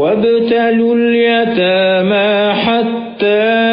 وابتلوا اليتامى حتى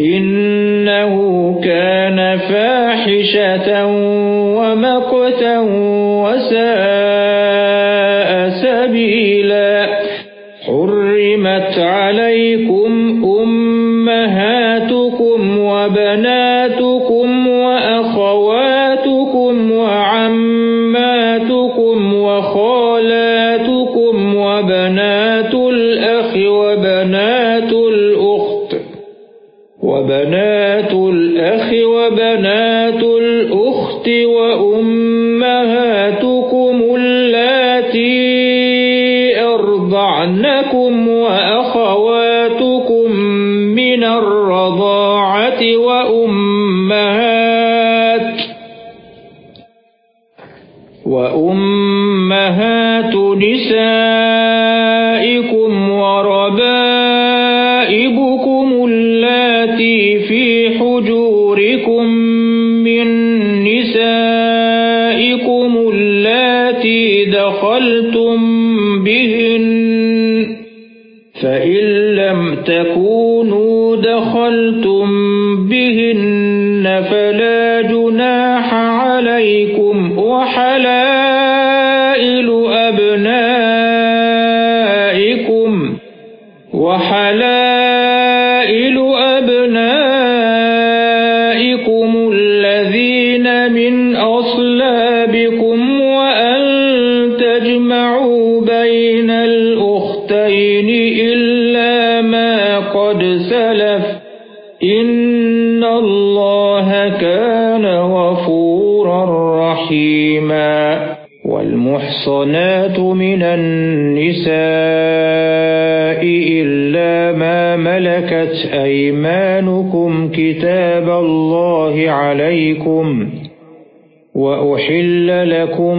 إِنَّهُ كَانَ فَاحِشَةً وَمَقْتًا وَسَاءَ سَبِيلًا. حُرِّمَتْ عَلَيْكُمْ أُمَّهَاتُكُمْ وَبَنَاتُكُمْ وبنات الأخ وبنات الأخت وأمهاتكم التي أرضعنكم وأمهاتكم تَكُونُوا دَخَلْتُم وَالْمُحْصَنَاتُ مِنَ النِّسَاءِ إِلَّا مَا مَلَكَتْ أَيْمَانُكُمْ كِتَابَ اللَّهِ عَلَيْكُمْ وَأُحِلَّ لَكُم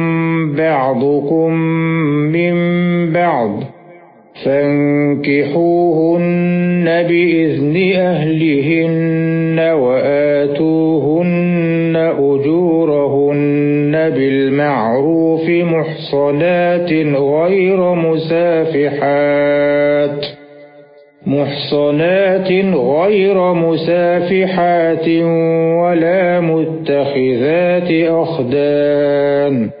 بَعْضُكُم مِّن بَعْضٍ فَانكِحُوهُنَّ بِإِذْنِ أَهْلِهِنَّ وَآتُوهُنَّ أُجُورَهُنَّ بِالْمَعْرُوفِ مُحْصَنَاتٍ غَيْرَ مُسَافِحَاتٍ مُحْصَنَاتٍ غَيْرَ مُسَافِحَاتٍ وَلَا مُتَّخِذَاتِ أَخْدَانٍ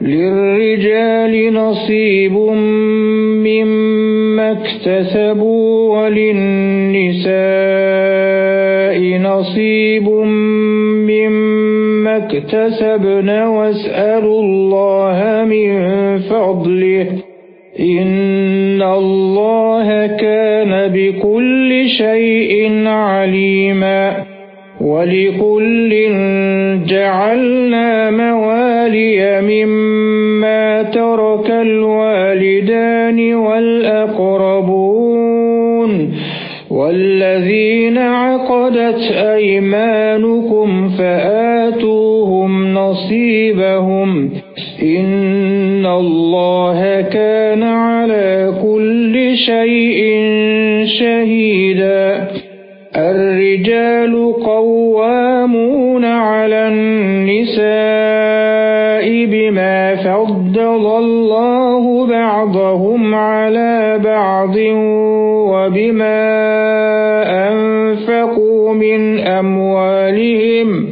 لِلرِّجَالِ نَصِيبٌ مِّمَّا اكْتَسَبُوا وَلِلنِّسَاءِ نَصِيبٌ مِّمَّا اكْتَسَبْنَ وَاسْأَلُوا اللَّهَ مِن فَضْلِهِ. إِنَّ اللَّهَ كَانَ بِكُلِّ شَيْءٍ عَلِيمًا. وَلِكُلٍّ جَعَلْنَا مَوَالِيَ مِمَّا تَرَكَ الْوَالِدَانِ وَالْأَقْرَبُونَ وَالَّذِينَ عَقَدَتْ أَيْمَانُكُمْ فَآتُوهُمْ نَصِيبَهُمْ إِنَّ اللَّهَ كَانَ عَلَى كُلِّ شَيْءٍ شَهِيدًا الرِّجَالُ قَوَّامُونَ عَلَى النِّسَاءِ بِمَا فَضَّلَ اللَّهُ بَعْضَهُمْ عَلَى بَعْضٍ وَبِمَا أَنفَقُوا مِنْ أَمْوَالِهِمْ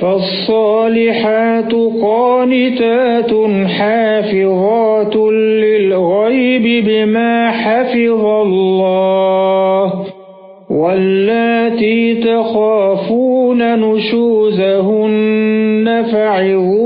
فَالصَّالِحَاتُ قَانِتَاتٌ حَافِظَاتٌ لِلْغَيْبِ بِمَا حَفِظَ اللَّهُ وَاللَّاتِي تَخَافُونَ نُشُوزَهُنَّ فَعِظُوهُنَّ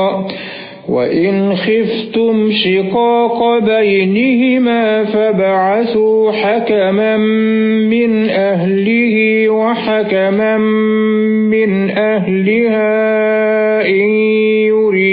وَإِنْ خِفْتُمْ شِقَاقَ بَيْنِهِمَا فَابْعَثُوا حَكَمًا مِنْ أَهْلِهِ وَحَكَمًا مِنْ أَهْلِهَا إِنْ يُرِيدَا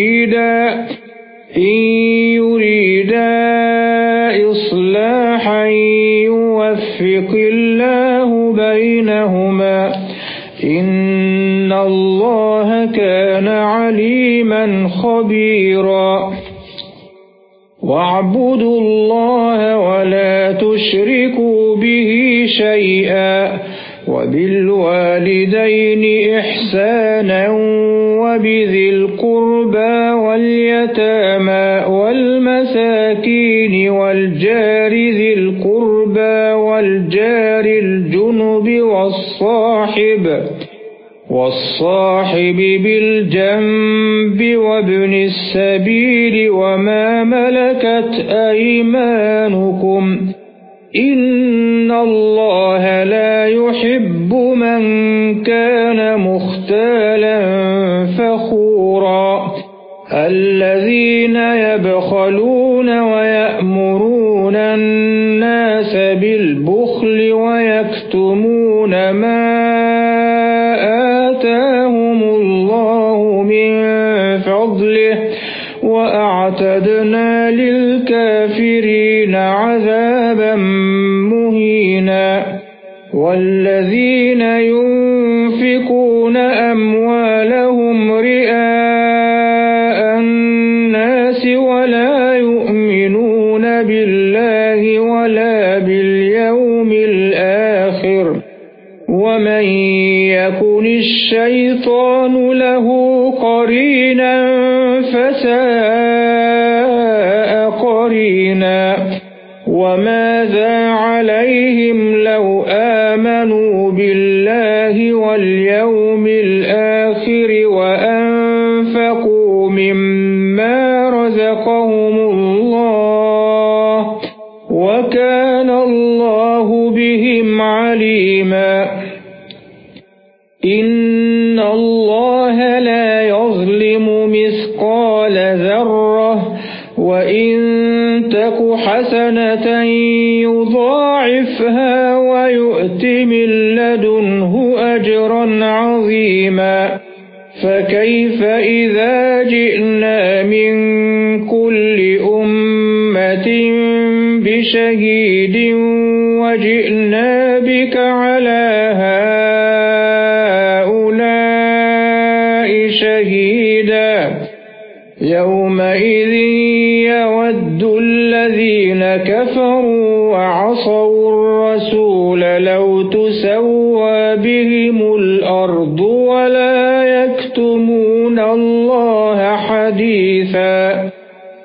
الرَّسُولَ لَوْ تُسَوَّى بِهِمُ الْأَرْضُ وَلَا يَكْتُمُونَ اللَّهَ حَدِيثًا.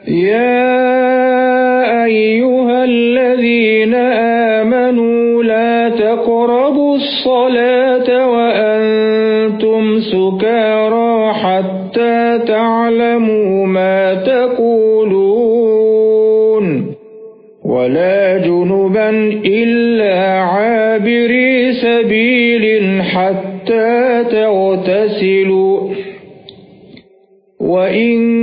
يَا أَيُّهَا الَّذِينَ آمَنُوا لَا تَقْرَبُوا الصَّلَاةَ وَأَنْتُمْ سُكَارَى حَتَّى تَعْلَمُوا مَا تَقُولُونَ. وَلَا جُنُبًا سَبِيلٍ حَتَّى تَغْتَسِلُوا. وَإِن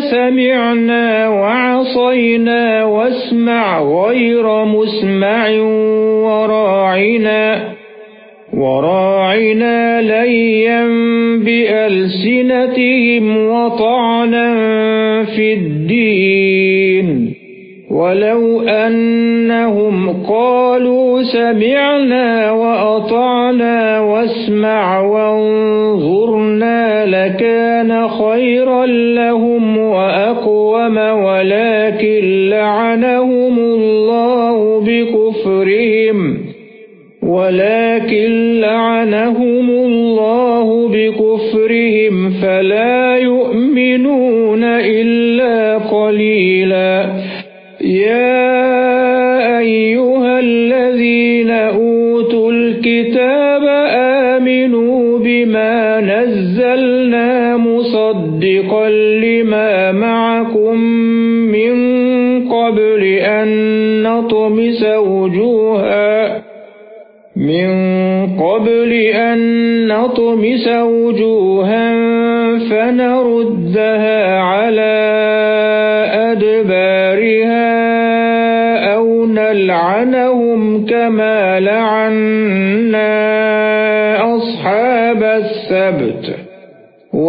سَمِعْنَا وَعَصَيْنَا وَاسْمَعْ غَيْرَ مُسْمَعٍ وَرَاعِنَا وَرَاعِنَا لَيًّا بِأَلْسِنَتِهِمْ وَطَعْنًا فِي الدِّينِ. وَلَوْ أَنَّهُمْ قَالُوا سَمِعْنَا وَأَطَعْنَا وَاسْمَعْ وَانظُرْنَا لَكَانَ خَيْرًا لَّهُمْ وَأَقْوَمَ وَلَكِن لَّعَنَهُمُ اللَّهُ بِكُفْرِهِمْ وَلَكِن لَّعَنَهُمُ اللَّهُ بِكُفْرِهِمْ فَلَا يُؤْمِنُونَ إِلَّا قَلِيلًا يَا أَيُّهَا الَّذِينَ أُوتُوا الْكِتَابَ آمِنُوا بِمَا نَزَّلْنَا مُصَدِّقًا لِّمَا مَعَكُم مِّن قَبْلِ أَن نَّطْمِسَ وُجُوهًا. مِن قَبْلِ أَن نَّطْمِسَ وُجُوهًا فَنَرُدَّهَا عَلَى أَدْبَارِهَا أَوْ نَلْعَنَهُمْ كَمَا لَعَنَّا أَصْحَابَ السَّبْتِ.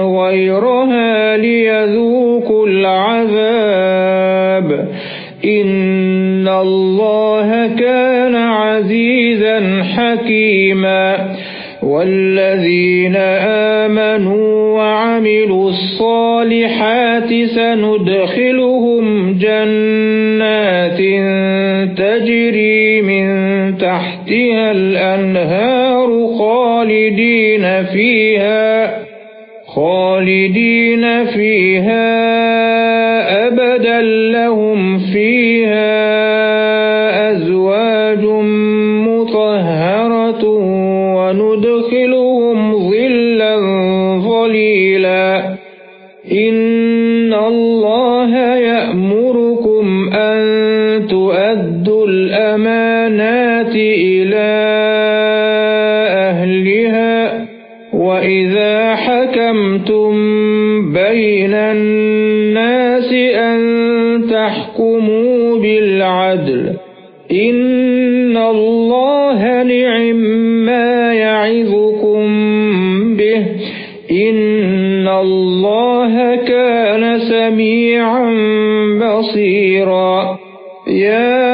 غَيْرَهَا لِيَذُوقُوا الْعَذَابَ. إِنَّ اللَّهَ كَانَ عَزِيزًا حَكِيمًا. وَالَّذِينَ آمَنُوا وَعَمِلُوا الصَّالِحَاتِ سَنُدْخِلُهُمْ جَنَّاتٍ تَجْرِي مِن تَحْتِهَا الْأَنْهَارُ خَالِدِينَ فِيهَا. خَالِدِينَ فِيهَا أَبَدًا. لَّهُمْ بِالْعَدْلِ ۚ إِنَّ اللَّهَ نِعِمَّا يَعِظُكُم بِهِ ۗ. إِنَّ اللَّهَ كَانَ سَمِيعًا بَصِيرًا. يَا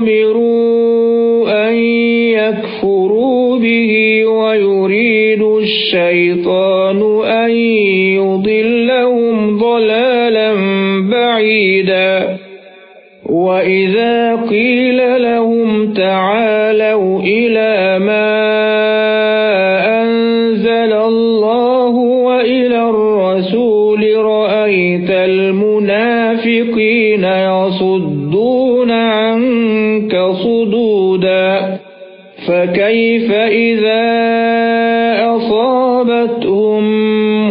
أُمِرُوا أَن يَكْفُرُوا بِهِ وَيُرِيدُ الشَّيْطَانُ أَن يُضِلَّهُمْ ضَلَالًا بَعِيدًا. وَإِذَا قِيلَ لَهُمْ تَعَالَوْا إِلَىٰ مَا فكيف إذا أصابتهم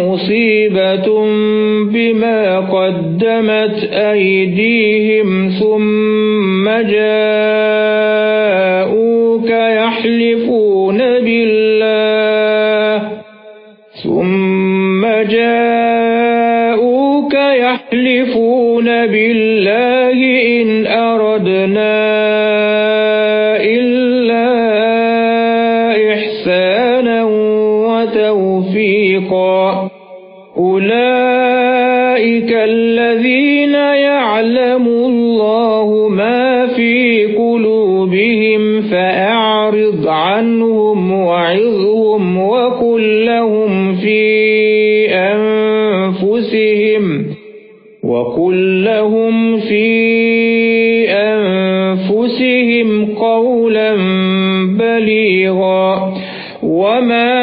مصيبة بما قدمت أيديهم ثم وعظهم وقل لهم في أنفسهم وقل لهم في أنفسهم قولا بليغا وما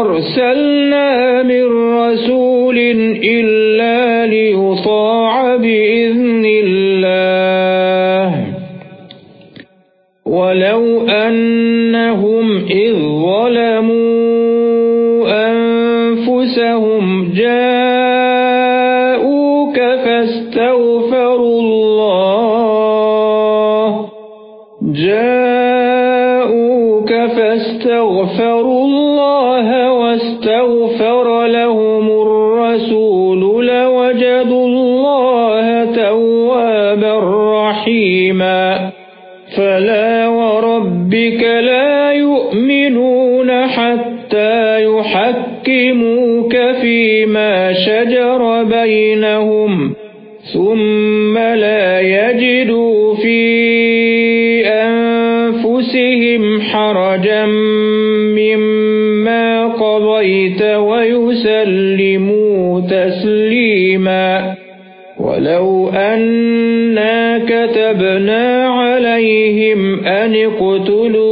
أرسلنا من رسول إلا ليطاع بإذن الله. ولو أنهم يحكموك فيما شجر بينهم ثم لا يجدوا في أنفسهم حرجا مما قضيت ويسلموا تسليما ولو أنا كتبنا عليهم أن اقتلوا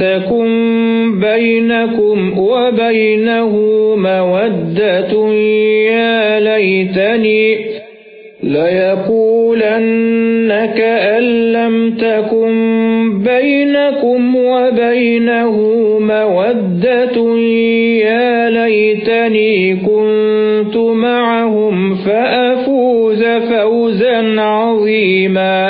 تكن بينكم وبينه مودة يا ليتني ليقولن كأن لم تكن بينكم وبينه مودة يا ليتني كنت معهم فأفوز فوزا عظيما.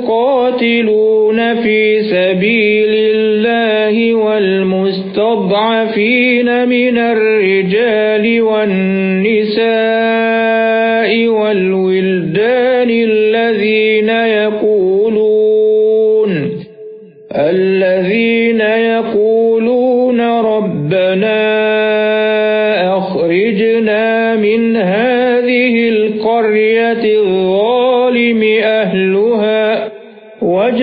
تقاتلون في سبيل الله والمستضعفين من الرجال والنساء والولدان الذين يقولون الذين يقولون ربنا أخرجنا من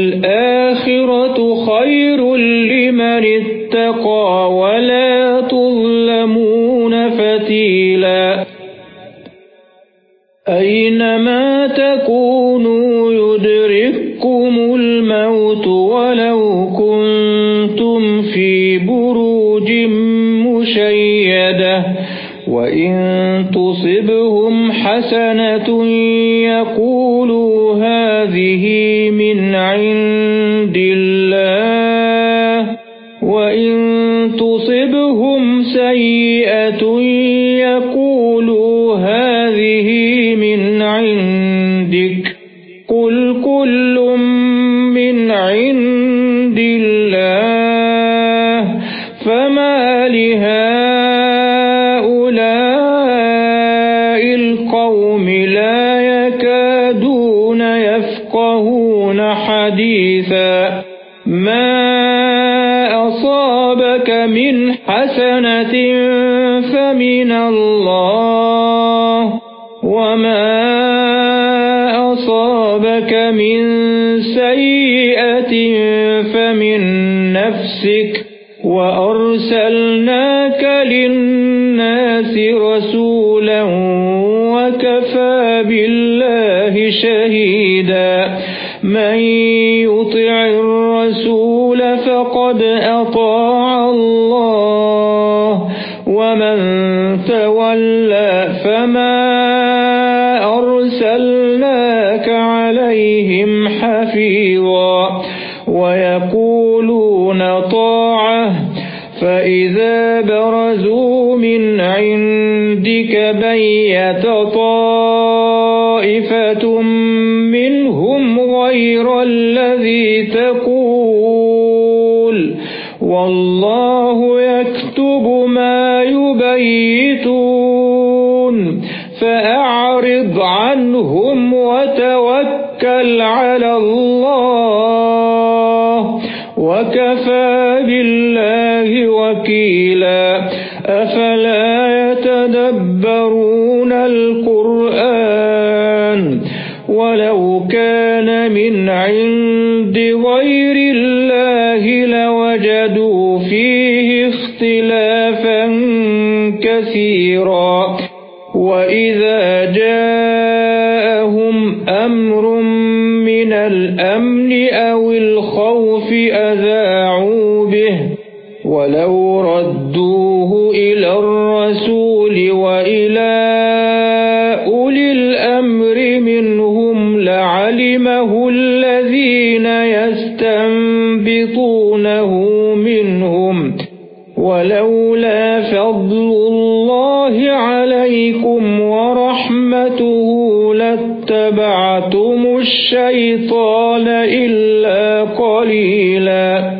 والآخرة ولو ردوه إلى الرسول وإلى أولي الأمر منهم لعلمه الذين يستنبطونه منهم. ولولا فضل الله عليكم ورحمته لاتبعتم الشيطان إلا قليلا.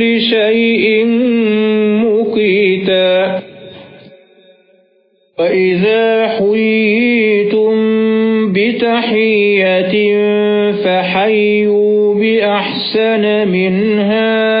وإذا حييتم بتحية فحيوا بأحسن منها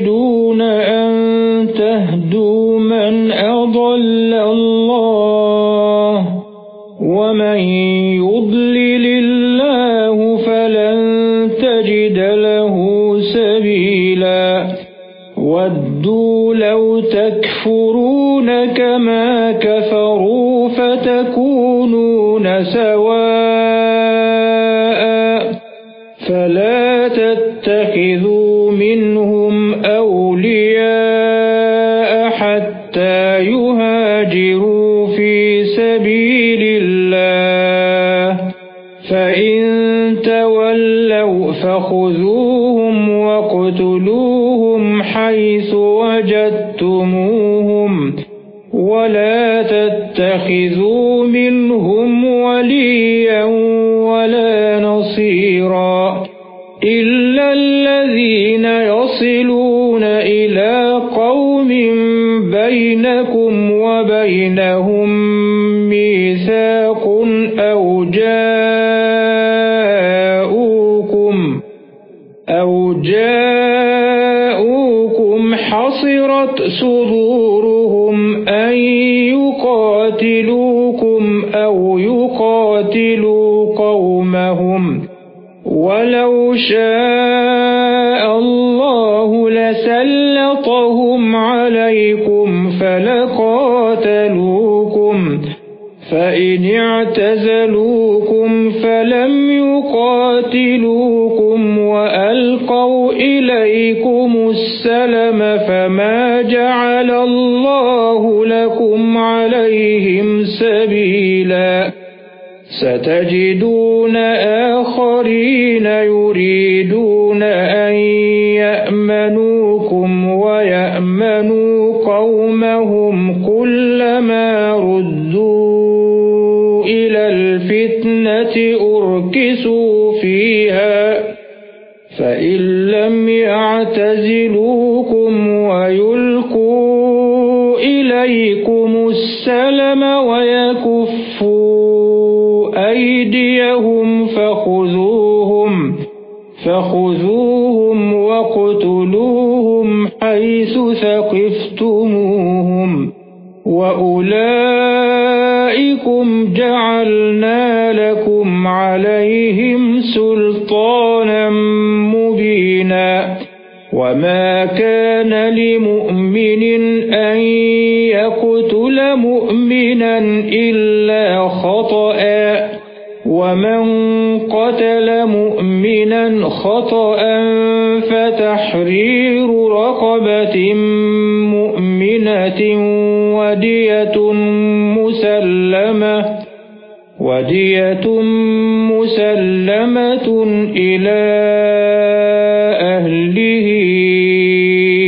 ودوا لو تكفرون كما كفروا فتكونون سواء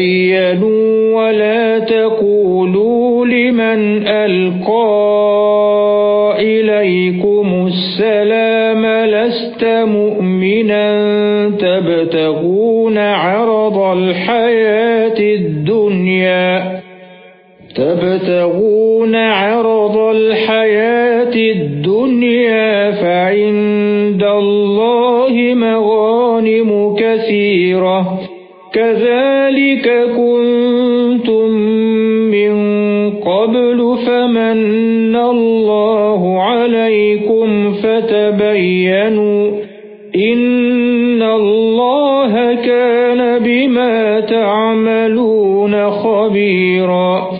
فَتَبَيَّنُوا وَلَا تَقُولُوا لِمَنْ أَلْقَى إِلَيْكُمُ السَّلَامَ لَسْتَ مُؤْمِنًا تَبْتَغُونَ عَرَضَ الْحَيَاةِ الدُّنْيَا تَبْتَغُونَ عَرَضَ الْحَيَاةِ الدُّنْيَا فَعِندَ اللَّهِ مَغَانِمُ كَثِيرَةٌ كَذَلِكَ كُنتُم مِّن قَبْلُ فَمَنَّ اللَّهُ عَلَيْكُمْ فَتَبَيَّنُوا إِنَّ اللَّهَ كَانَ بِمَا تَعْمَلُونَ خَبِيرًا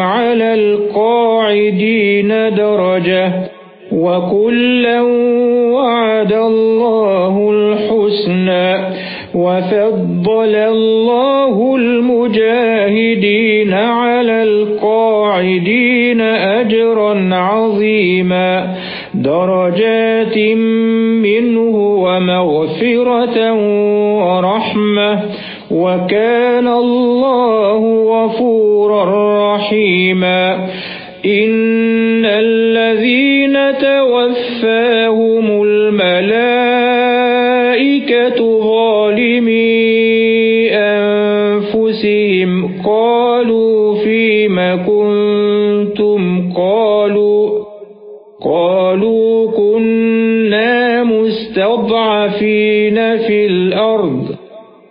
عَلَى الْقَاعِدِينَ دَرَجَةً وَكُلًّا وَعَدَ اللَّهُ الْحُسْنَى وَفَضَّلَ اللَّهُ الْمُجَاهِدِينَ عَلَى الْقَاعِدِينَ أَجْرًا عَظِيمًا دَرَجَاتٍ مِّنْهُ وَمَغْفِرَةً وَرَحْمَةً وَكَانَ اللَّهُ غَفُورًا رَّحِيمًا. إِنَّ الَّذِينَ تَوَفَّاهُمُ الْمَلَائِكَةُ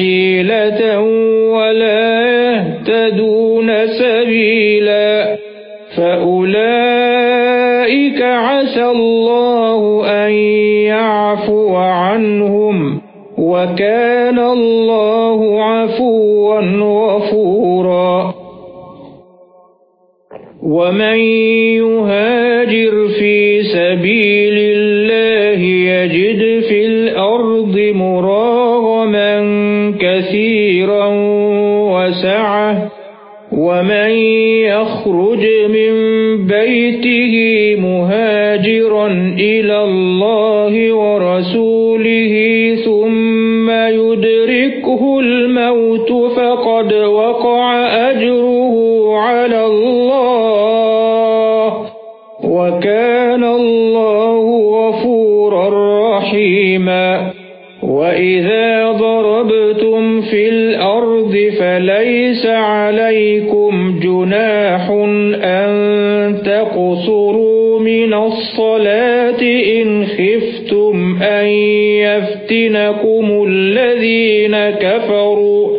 حِيلَةً وَلَا يَهْتَدُونَ سَبِيلًا فَأُولَئِكَ عَسَى اللَّهُ أَن يَعْفُوَ عَنْهُمْ وَكَانَ اللَّهُ عَفُوًّا غَفُورًا. وَمَن يُهَاجِرْ فِي سَبِيلِ اللَّهِ يَجِدْ فِي الْأَرْضِ مُرَاغَمًا وَمَن يَخْرُجْ مِن بَيْتِهِ مُهَاجِرًا إِلَى اللَّهِ وَرَسُولِهِ ثُمَّ يُدْرِكْهُ الْمَوْتُ فَقَدْ وَقَعَ أَجْرُهُ عَلَى اللَّهِ وَكَانَ اللَّهُ غَفُورًا رَّحِيمًا وَإِذَا ضَرَبْتُمْ فِي الْأَرْضِ فَلَيْسَ عَلَيْكُمْ جُنَاحٌ أَن تَقْصُرُوا مِنَ الصَّلَاةِ إِنْ خِفْتُمْ أَن يَفْتِنَكُمُ الَّذِينَ كَفَرُوا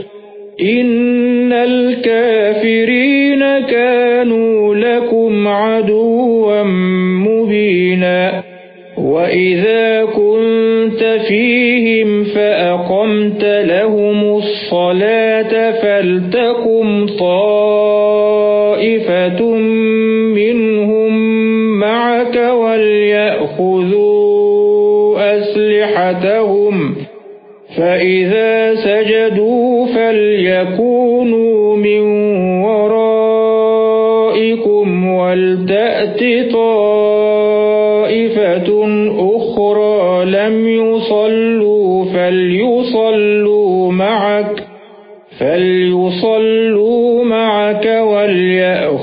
إِنَّ الْكَافِرِينَ كَانُوا لَكُمْ عَدُوًّا مُبِينًا وَإِذَا كُنتَ فِيهِمْ فَأَقَمْتَ لَهُمُ الصَّلَاةَ فَلْتَقُمْ طَائِفَةٌ مِّنْهُمْ مَعَكَ وَلْيَأْخُذُوا أَسْلِحَتَهُمْ فَإِذَا سَجَدُوا فَلْيَكُونُوا مِنْ وَرَائِكُمْ وَلْتَأْتِ طَائِفَةٌ أُخْرَى لَمْ يُصَلُّوا فَلْيُصَلُّوا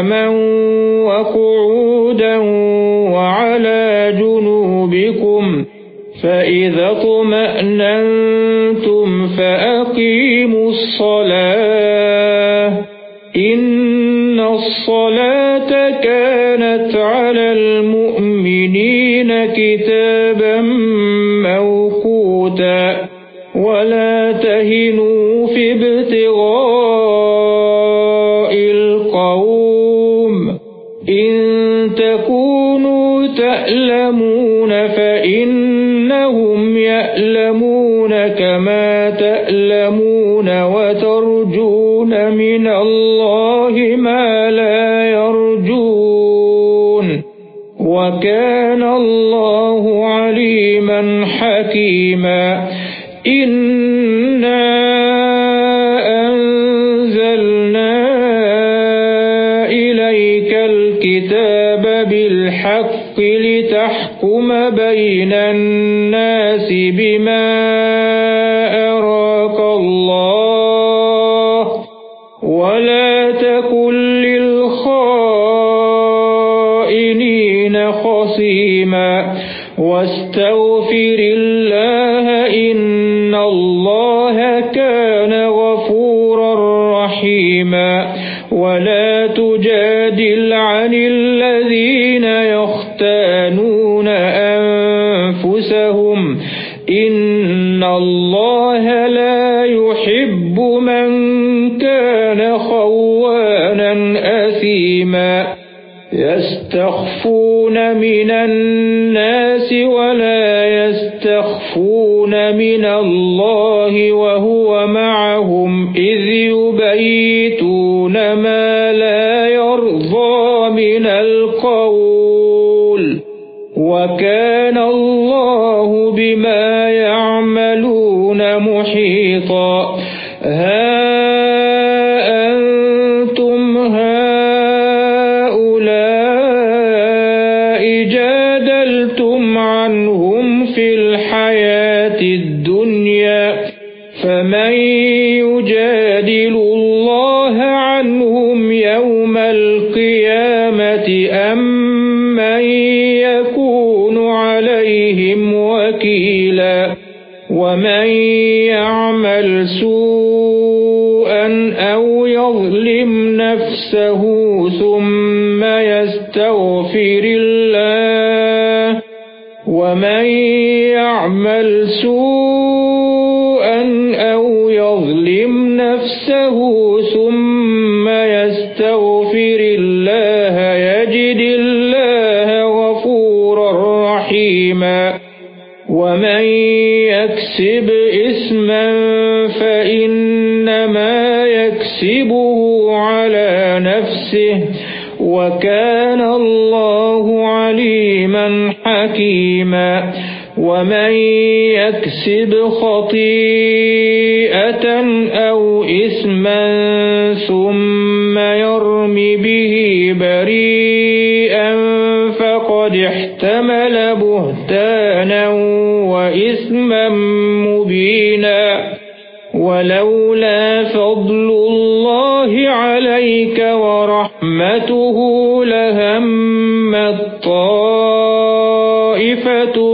قِيَامًا وَقُعُودًا وَعَلَى جُنُوبِكُمْ فَإِذَا اطْمَأْنَنتُمْ فَأَقِيمُوا الصَّلَاةَ إِنَّ الصَّلَاةَ كَانَتْ عَلَى الْمُؤْمِنِينَ كِتَابًا مَّوْقُوتًا وَلَا تَهِنُوا تَأْلَمُونَ فَإِنَّهُمْ يَأْلَمُونَ كَمَا تَأْلَمُونَ وَتَرْجُونَ مِنَ اللَّهِ مَا لَا يَرْجُونَ وَكَانَ اللَّهُ عَلِيمًا حَكِيمًا إِنَّا أَنزَلْنَا إِلَيْكَ الْكِتَابَ بالحق لتحكم بين الناس بما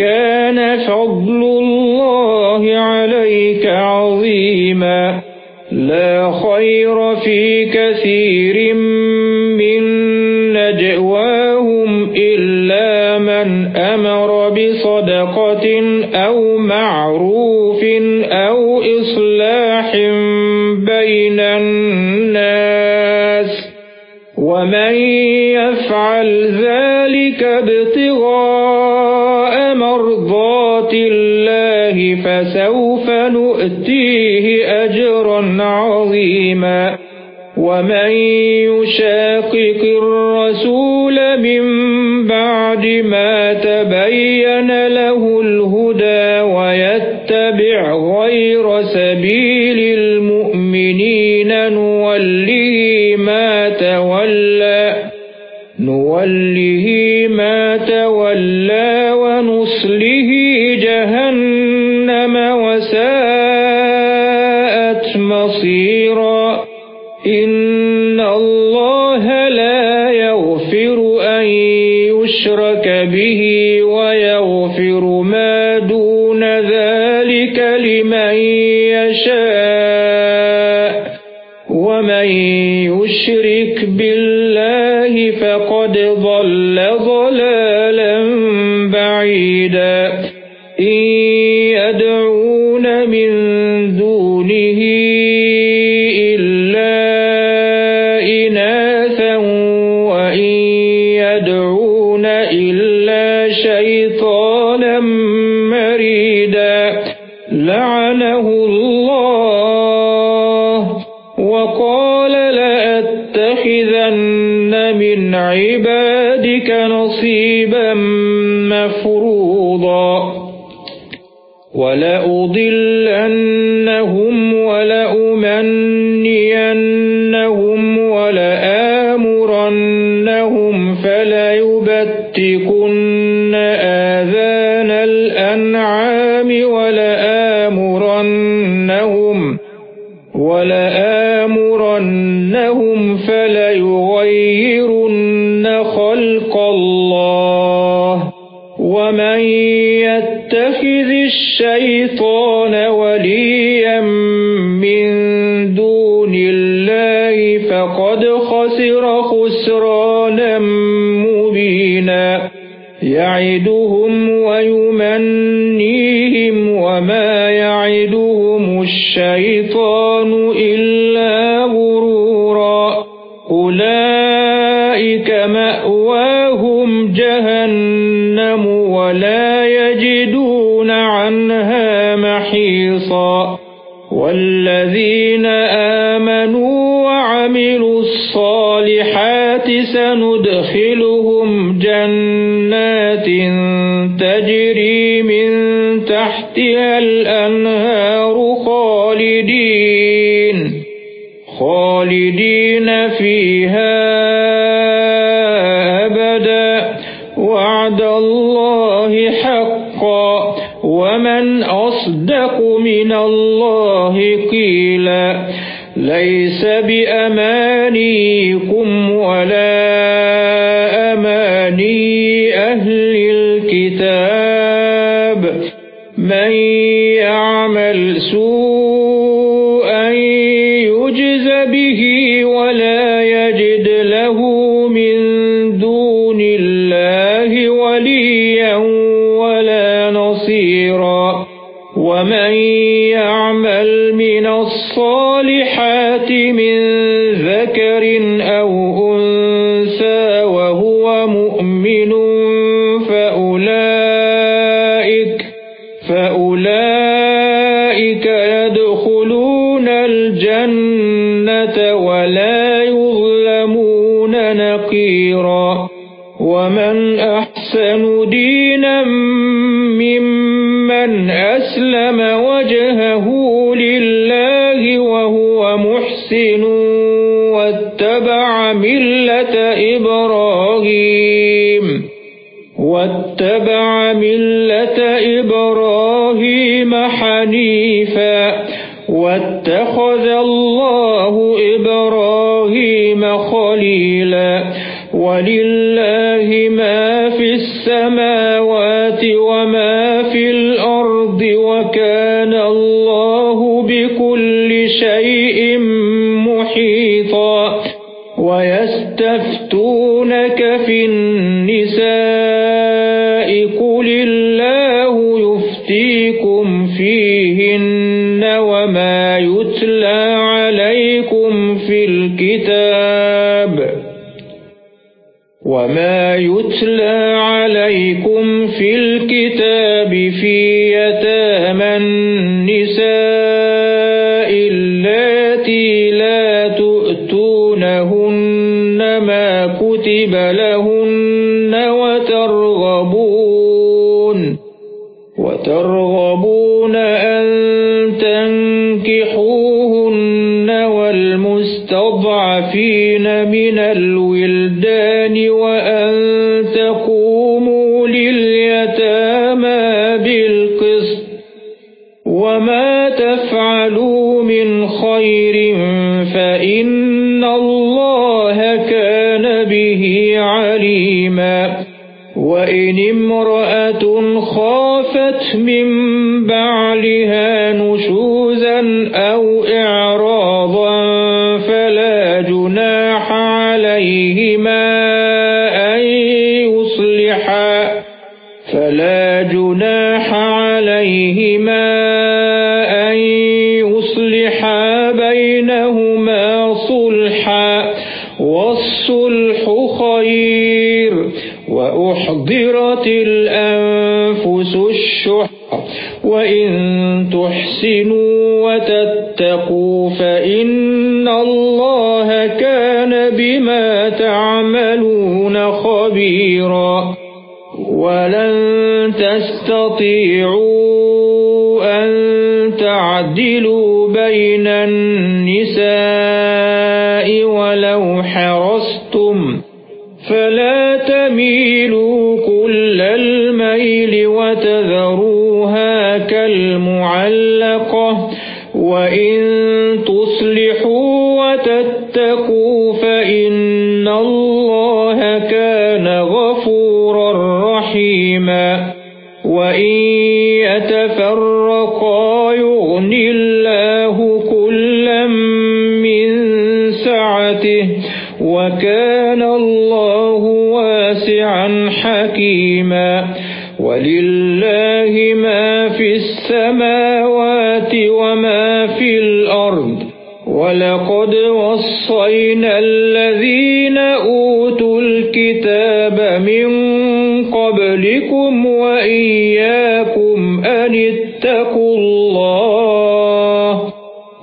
وكان فضل الله عليك عظيما. لا خير في كثير من نجواهم إلا من أمر بصدقة أو معروف أو إصلاح بين الناس. ومن يفعل ذلك ابتغاء فسوف نؤتيه أجرا عظيما. ومن يشاقق الرسول من بعد ما تبين له الهدى ويتبع غير سبيل المؤمنين نوله ما تولى نوله ما تولى به ويغفر ما دون ذلك لمن يشاء. ومن يشرك بالله فقد ضل ضلالا بعيدا. إن يدعون من دونه نصيبا مفروضا ولأضلنهم ولأمنينهم ولآمرنهم فليبتكن آذان الأنعام ولآمرنهم ولآمرنهم فليغيرن يتخذ الشيطان وليا من دون الله فقد خسر خسرانا مبينا. يعده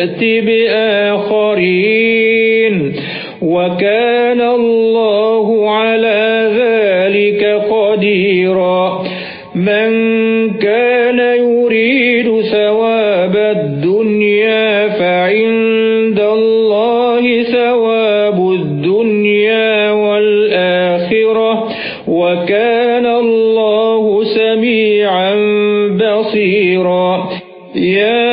وَيَأْتِ بِآخَرِينَ. وَكَانَ اللَّهُ عَلَى ذَلِكَ قَدِيرًا. مَنْ كَانَ يُرِيدُ ثَوَابَ الدُّنْيَا فَعِندَ اللَّهِ ثَوَابُ الدُّنْيَا وَالْآخِرَةِ. وَكَانَ اللَّهُ سَمِيعًا بَصِيرًا. يَا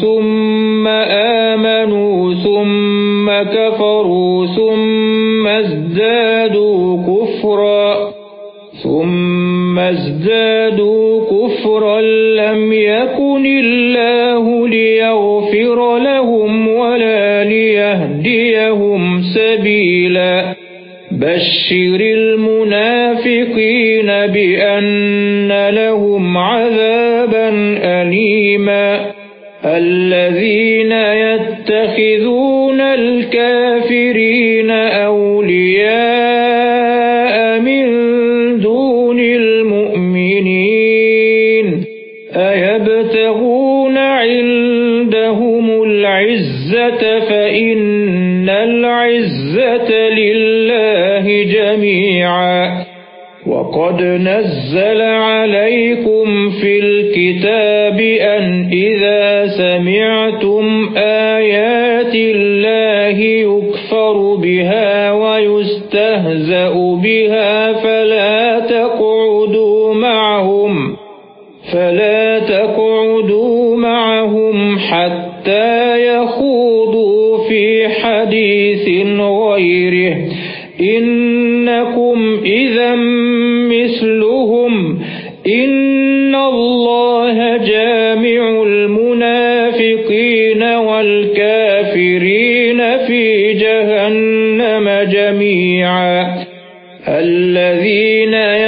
ثُمَّ آمَنُوا ثُمَّ كَفَرُوا ثُمَّ ازْدَادُوا كُفْرًا ثُمَّ ازْدَادُوا كُفْرًا لَّمْ يَكُنِ اللَّهُ لِيَغْفِرَ لَهُمْ وَلَا لِيَهْدِيَهُمْ سَبِيلًا بَشِّرِ الْمُنَافِقِينَ بِأَنَّ لَهُمْ عَذَابًا أَلِيمًا الَّذِينَ يَتَّخِذُونَ قد نزل عليكم في الكتاب أن إذا سمعتم آيات الله يكفر بها ويستهزأ بها فلا تقعدوا معهم فلا تقعدوا معهم حتى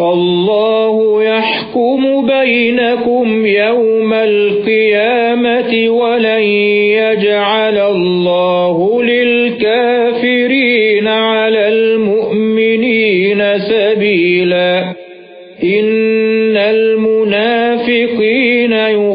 فالله يحكم بينكم يوم القيامة ولن يجعل الله للكافرين على المؤمنين سبيلا. إن المنافقين يؤمنون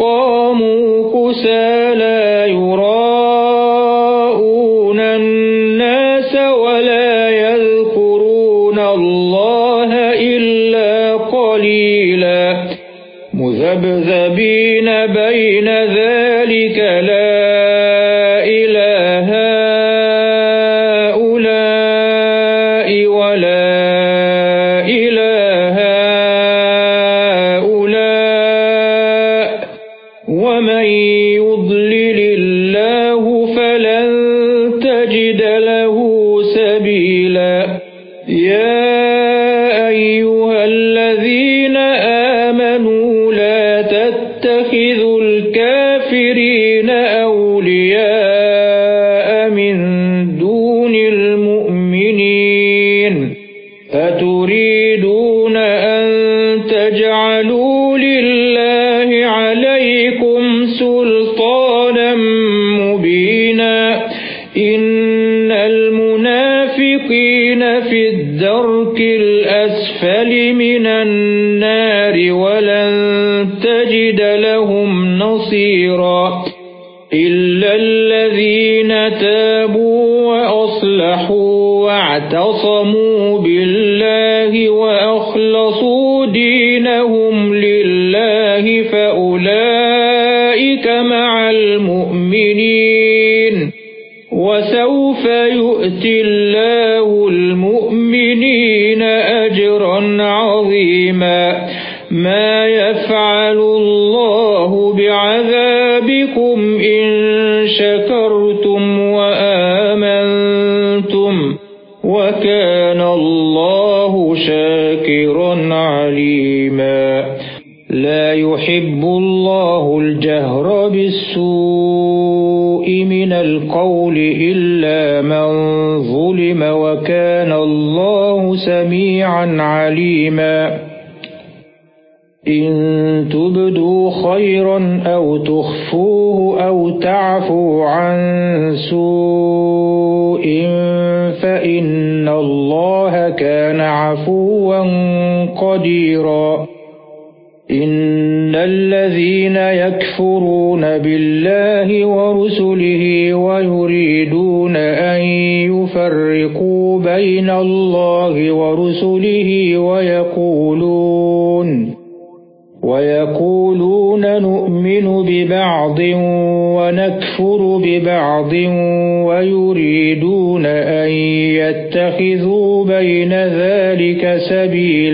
قاموا كسى لا يراءون الناس ولا يذكرون الله إلا قليلا مذبذبين بين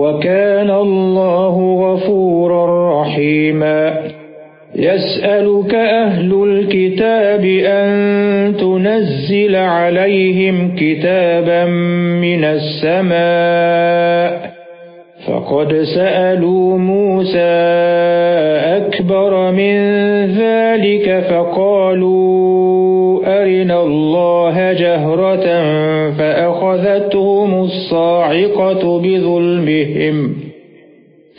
وَكَانَ اللَّهُ غَفُورًا رَّحِيمًا. يَسْأَلُكَ أَهْلُ الْكِتَابِ أَن تُنَزِّلَ عَلَيْهِمْ كِتَابًا مِنَ السَّمَاءِ. فَقَدْ سَأَلُوا مُوسَى أَكْبَرَ مِنْ ذَلِكَ فَقَالُوا أَرِنَا اللَّهَ جَهْرَةً فَأَخَذَتْهُمُ الصَّاعِقَةُ بِظُلْمِهِمْ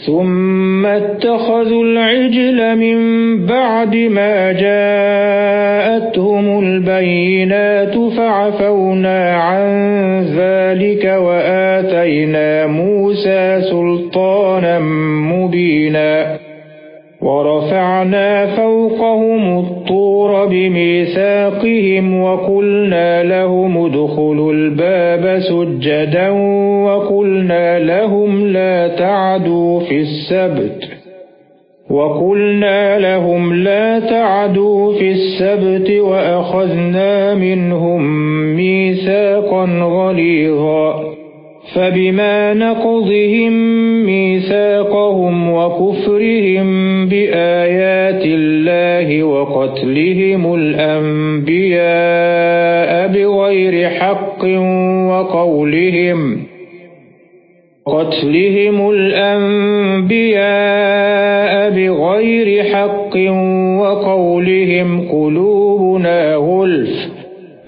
ثُمَّ اتَّخَذُوا الْعِجْلَ مِنْ بَعْدِ مَا جَاءَتْهُمُ الْبَيِّنَاتُ فَعَفَوْنَا عَنْ ذَلِكَ وَآتَيْنَا مُوسَى سُلْطَانًا مُبِينًا وَرَفَعْنَا فَوْقَهُمُ الطُّورَ بِمِيثَاقِهِمْ وَقُلْنَا لَهُمُ ادْخُلُوا الْبَابَ سُجَّدًا وَقُلْنَا لَهُمْ لَا تَعْدُوا فِي السَّبْتِ وَقُلْنَا لَهُمْ لَا تَعْدُوا فِي السَّبْتِ وَأَخَذْنَا مِنْهُمْ مِيثَاقًا غَلِيظًا فَبِمَا نَقْضِهِمْ مِيثَاقَهُمْ وَكُفْرِهِمْ بِآيَاتِ اللَّهِ وَقَتْلِهِمُ الْأَنْبِيَاءَ بِغَيْرِ حَقٍّ وَقَوْلِهِمْ قَتْلِهِمُ الْأَنْبِيَاءَ بِغَيْرِ حَقٍّ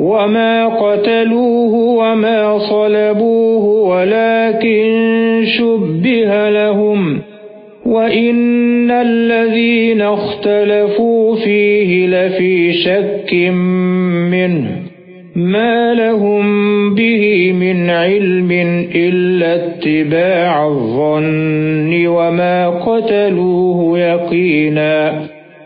وَمَا قَتَلُوهُ وَمَا صَلَبُوهُ وَلَكِن شُبِّهَ لَهُمْ وَإِنَّ الَّذِينَ اخْتَلَفُوا فِيهِ لَفِي شَكٍّ مِّنْهُ مَا لَهُم بِهِ مِنْ عِلْمٍ إِلَّا اتِّبَاعَ الظَّنِّ وَمَا قَتَلُوهُ يَقِينًا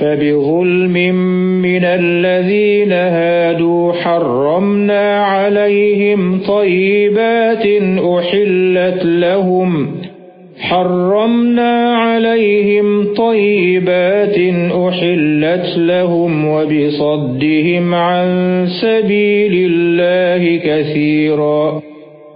فَبِظُلْمٍ مِّنَ الَّذِينَ هَادُوا حَرَّمْنَا عَلَيْهِمْ طَيِّبَاتٍ أُحِلَّتْ لَهُمْ. حَرَّمْنَا عَلَيْهِمْ طَيِّبَاتٍ أُحِلَّتْ لَهُمْ وَبِصَدِّهِمْ عَن سَبِيلِ اللَّهِ كَثِيرًا.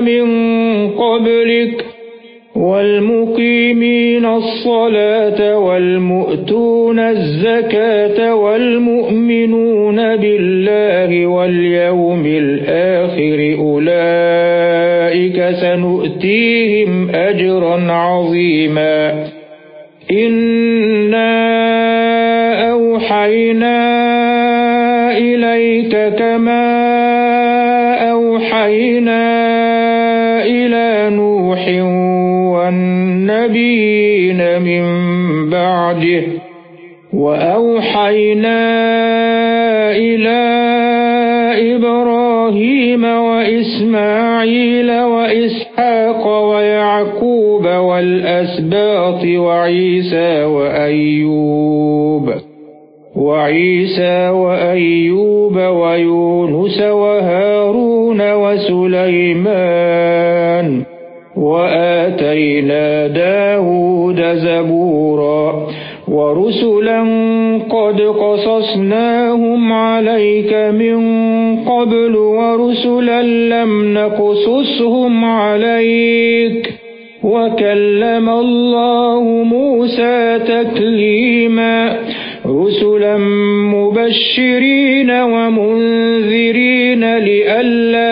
مِنْ قَبْلِكَ وَالْمُقِيمِينَ الصَّلَاةَ وَالْمُؤْتُونَ الزَّكَاةَ وَالْمُؤْمِنُونَ بِاللَّهِ وَالْيَوْمِ الْآخِرِ أُولَئِكَ سَنُؤْتِيهِمْ أَجْرًا عَظِيمًا. إِنَّا أَوْحَيْنَا إِلَيْكَ كَمَا أَوْحَيْنَا إِلَى نُوحٍ وَالنَّبِيِّينَ مِن بَعْدِهِ وَأَوْحَيْنَا إِلَى إِبْرَاهِيمَ وإسماعيل وإسحاق ويعقوب والأسباط وعيسى وأيوب وعيسى وأيوب ويونس وهارون وسليمان وآتينا داود زبورا ورسلا قد قصصناهم عليك من قبل ورسلا لم نقصصهم عليك وكلم الله موسى تكليما رسلا مبشرين ومنذرين لئلا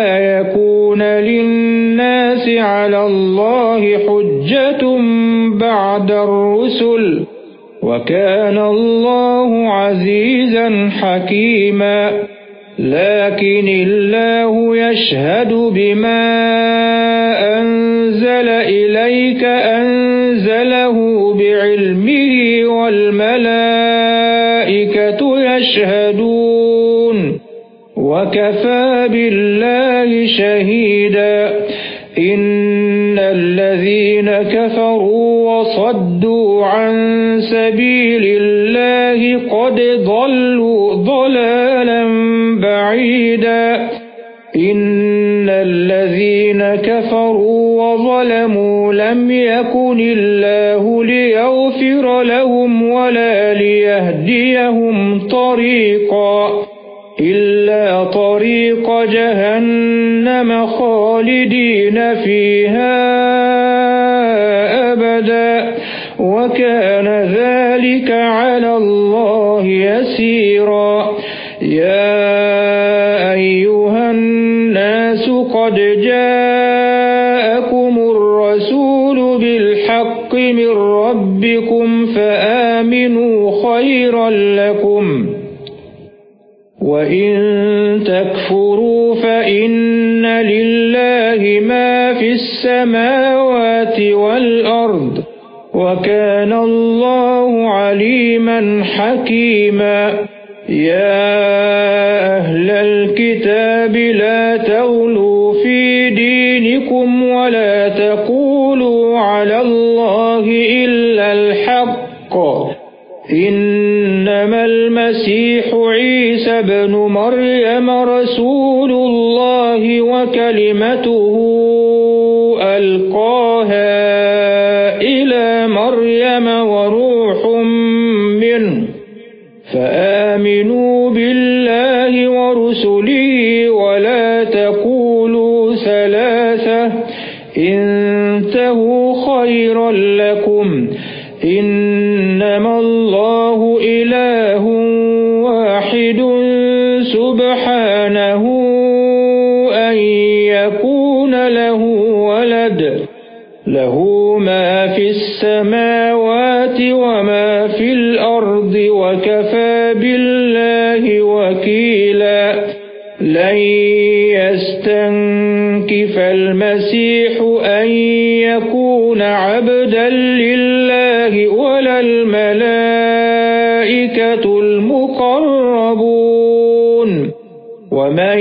يَكُونَ عَبْدًا لِّلَّهِ وَلَا الْمَلَائِكَةُ الْمُقَرَّبُونَ. وَمَن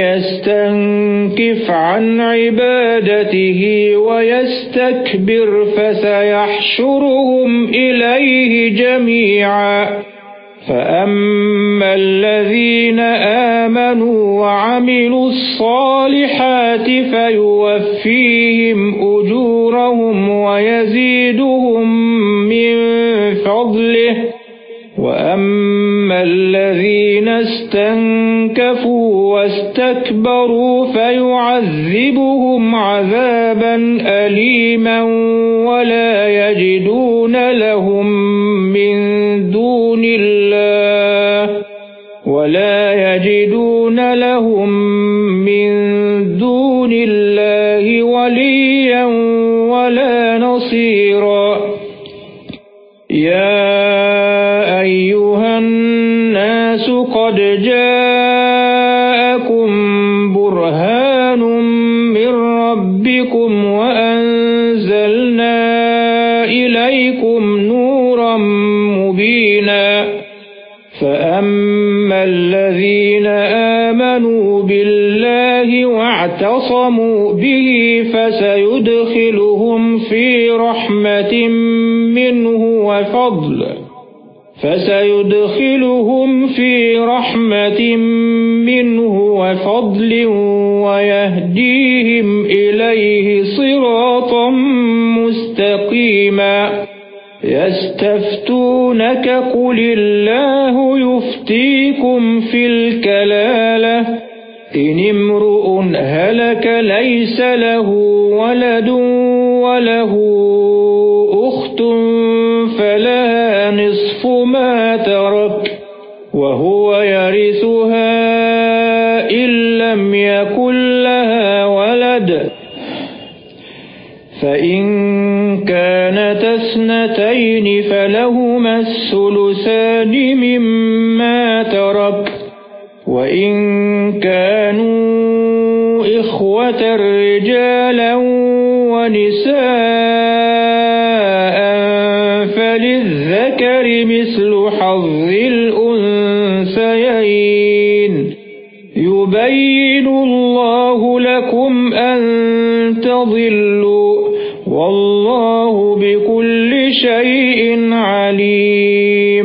يَسْتَنكِفْ عَن عِبَادَتِهِ وَيَسْتَكْبِرْ فَسَيَحْشُرُهُمْ إِلَيْهِ جَمِيعًا. فَأَمَّا الَّذِينَ آمَنُوا وَعَمِلُوا الصَّالِحَاتِ فَيُوَفِّيهِمْ أُجُورَهُمْ وَيَزِيدُهُم مِّن فَضْلِهِ وَأَمَّا الَّذِينَ اسْتَنكَفُوا وَاسْتَكْبَرُوا فَيُعَذِّبُهُمْ عَذَابًا أَلِيمًا وَلَا يَجِدُونَ لَهُم مِّن دُونِ اللَّهِ وَلَا يَجِدُونَ لَهُم مِّن قَدْ جَاءَكُم بُرْهَانٌ مِّن رَّبِّكُمْ وَأَنزَلْنَا إِلَيْكُمْ نُورًا مُّبِينًا فَأَمَّا الَّذِينَ آمَنُوا بِاللَّهِ اللَّهِ وَاعْتَصَمُوا بِهِ فَسَيُدْخِلُهُمْ فِي رَحْمَةٍ مِّنْهُ وَفَضْلٍ فَسَيُدْخِلُهُمْ فِي رَحْمَةٍ مِّنْهُ وَفَضْلٍ وَيَهْدِيهِمْ إِلَيْهِ صِرَاطًا مُسْتَقِيمًا. يَسْتَفْتُونَكَ قُلِ اللَّهُ يُفْتِيكُمْ فِي الْكَلَالَةِ. إِنِ امْرُؤٌ هَلَكَ لَيْسَ لَهُ وَلَدٌ وَلَهُ أُخْتٌ فَلَهَا تَرَكَ وَهُوَ يَرِثُهَا إِن لَّمْ يَكُن لَّهَا وَلَدٌ. فَإِن كَانَتَا اثْنَتَيْنِ فَلَهُمَا الثُّلُثَانِ مِمَّا تَرَكَ. وَإِن كَانُوا إِخْوَةً رِجَالًا وَنِسَاءً تَضِلُّوا وَاللَّهُ بِكُلِّ شَيْءٍ عَلِيمٌ.